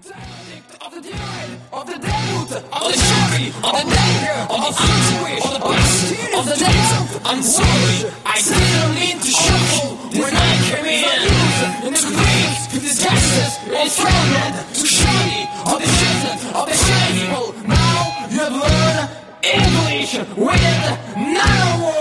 Of the of the of the neighbor, of the of the of the. I'm sorry, I didn't mean to shock you when I came in. To break this justice is threatened to shady, of the shifted, of the people. Now you have learned English with no. word.